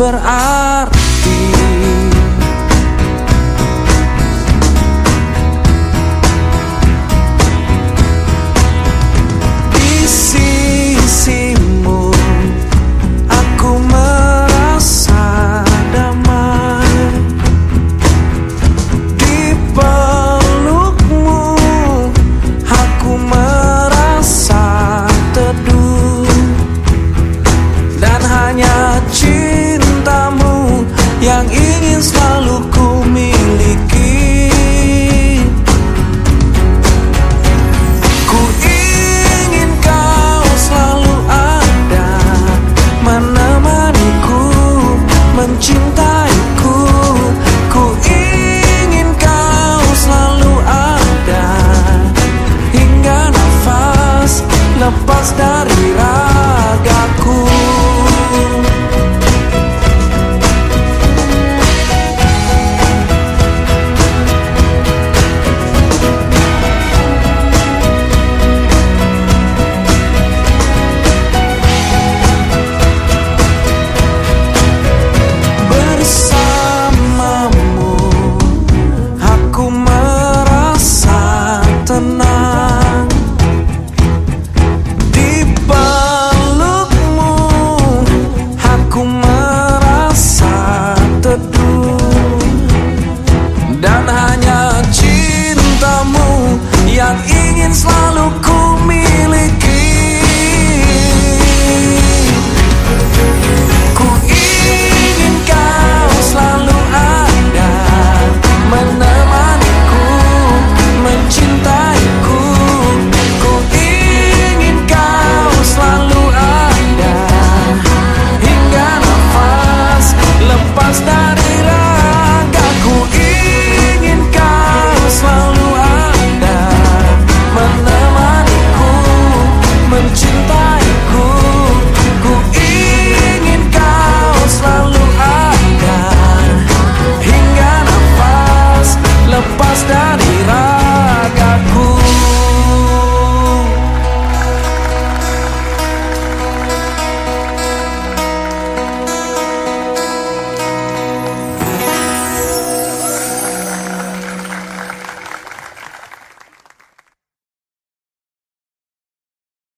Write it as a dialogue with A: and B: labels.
A: berarti the night lá